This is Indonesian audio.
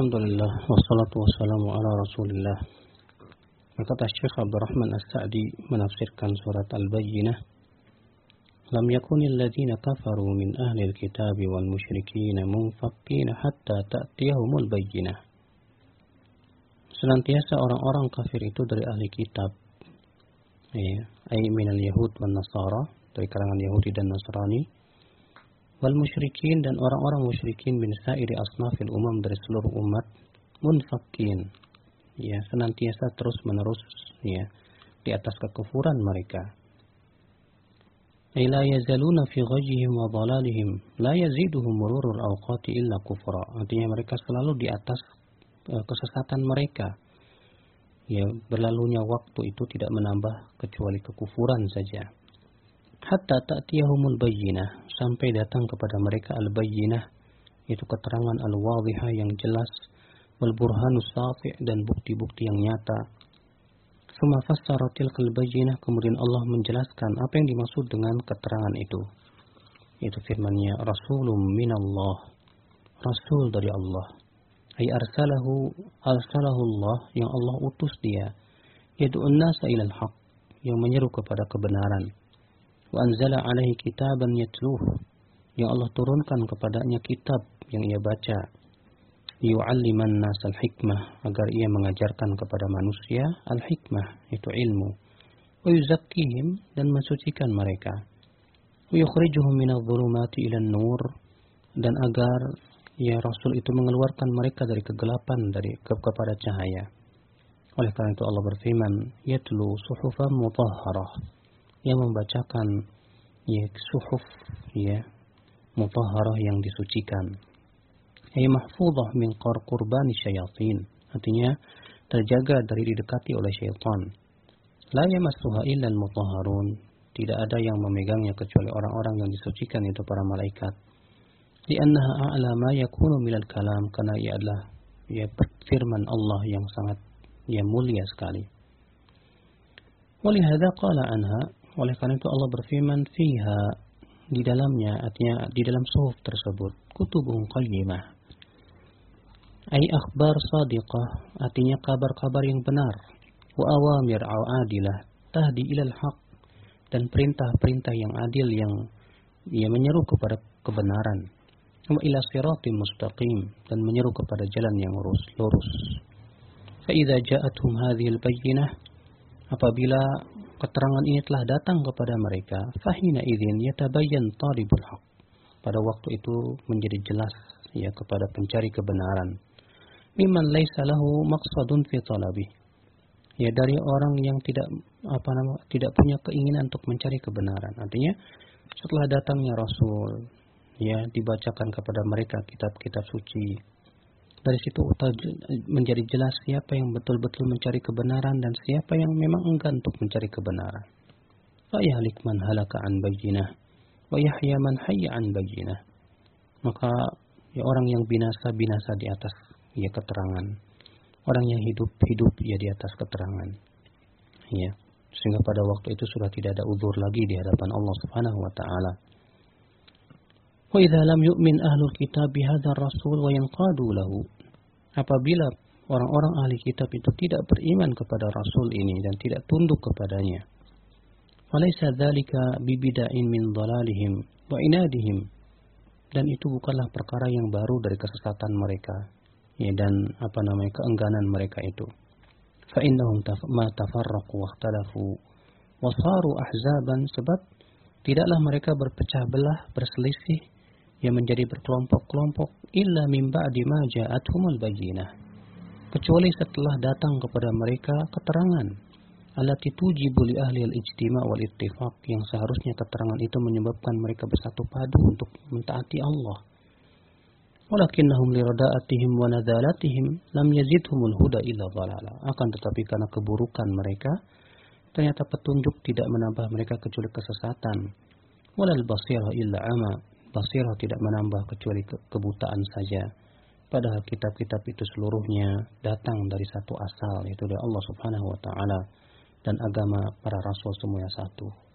Alhamdulillah wassalatu wassalamu ala Rasulillah. Berkata Syekh Abdul Rahman As-Sa'di menafsirkan surat Al-Bayyinah Lam yakunil ladzina kafaru min ahli al-kitab wal musyrikin munfaqqin hatta ta'tiyahumul bayyinah. Senantiasa orang-orang kafir itu dari ahli kitab. Ya, ay minal yahud wan nasara, dari kalangan Yahudi dan Nasrani wal musyrikin dan orang-orang musyrikin min sa'iri asnafil umam dari seluruh umat munfakin ya senantiasa terus menerus ya di atas kekufuran mereka. Ila yazaluna fi ghajihim wa dhalalihim la yaziduhum mururul awqati illa kufra. Artinya mereka selalu di atas e, kesesatan mereka. Ya berlalunya waktu itu tidak menambah kecuali kekufuran saja hatta ta'tiyahumul bayyinah sampai datang kepada mereka al-bayyinah itu keterangan al-wadhihah yang jelas wal burhanus dan bukti-bukti yang nyata Suma fassaratil kalbajinah kemudian Allah menjelaskan apa yang dimaksud dengan keterangan itu. Itu firmannya Rasulun minallah. Rasul dari Allah. Ay arsalahu arsalahu Allah yang Allah utus dia. Yad'un nasa ilal haq. Yang menyeru kepada kebenaran. Wa anzala alaihi kitaban yatluh. Yang Allah turunkan kepadanya kitab yang ia baca. Yu'alliman nas al-hikmah agar ia mengajarkan kepada manusia al-hikmah itu ilmu. Wa dan mensucikan mereka. Wa yukhrijuhum minadh-dhulumati ila nur dan agar ya Rasul itu mengeluarkan mereka dari kegelapan dari ke, kepada cahaya. Oleh karena itu Allah berfirman yatlu suhufan mutahharah yang membacakan ya suhuf ya mutahharah yang disucikan ay mahfudah min qar qurbani syayatin. Artinya terjaga dari didekati oleh syaitan. La yamassuha illa al-mutahharun. Tidak ada yang memegangnya kecuali orang-orang yang disucikan itu para malaikat. Liannaha a'la ma yakunu minal kalam karena ia adalah ya firman Allah yang sangat ya mulia sekali. Walihada qala anha oleh karena itu Allah berfirman fiha di dalamnya artinya di dalam suhuf tersebut kutubun qayyimah Ay akhbar sadiqah artinya kabar-kabar yang benar. Wa awamir adilah tahdi ilal haq dan perintah-perintah yang adil yang ia menyeru kepada kebenaran. Wa ila siratim mustaqim dan menyeru kepada jalan yang lurus. lurus. Fa idza ja'atuhum hadhil bayyinah apabila keterangan ini telah datang kepada mereka, fahina idzin yatabayyan talibul haq. Pada waktu itu menjadi jelas ya kepada pencari kebenaran mimman laisa lahu maqsadun fi talabi. Ya dari orang yang tidak apa nama tidak punya keinginan untuk mencari kebenaran. Artinya setelah datangnya Rasul ya dibacakan kepada mereka kitab-kitab suci. Dari situ menjadi jelas siapa yang betul-betul mencari kebenaran dan siapa yang memang enggan untuk mencari kebenaran. Yahlik man halaka an bayyinah wa yahya man hayya an. Maka ya orang yang binasa binasa di atas ya keterangan. Orang yang hidup hidup ya di atas keterangan. Ya, sehingga pada waktu itu sudah tidak ada udur lagi di hadapan Allah Subhanahu wa taala. Lam yu'min ahlul kitab bihadzal rasul wa yanqadu lahu. Apabila orang-orang ahli kitab itu tidak beriman kepada rasul ini dan tidak tunduk kepadanya. Dzalika bibida'in min dhalalihim wa inadihim. Dan itu bukanlah perkara yang baru dari kesesatan mereka ya dan apa namanya keengganan mereka itu. Tafarraqu wa ikhtalafu wa saru ahzaban sebab tidaklah mereka berpecah belah, berselisih yang menjadi berkelompok-kelompok illa min ba'di ma ja'atuhumul bayyinah. Kecuali setelah datang kepada mereka keterangan allati tujibu li ahli al-ijtima' wal ittifaq yang seharusnya keterangan itu menyebabkan mereka bersatu padu untuk mentaati Allah walakinnahum lirada'atihim wa nadhalatihim lam yazidhumul huda illa dhalala. Akan tetapi karena keburukan mereka, ternyata petunjuk tidak menambah mereka kecuali kesesatan. Walal basirah illa ama. Basirah tidak menambah kecuali ke kebutaan saja. Padahal kitab-kitab itu seluruhnya datang dari satu asal, yaitu dari Allah subhanahu wa ta'ala. Dan agama para rasul semuanya satu.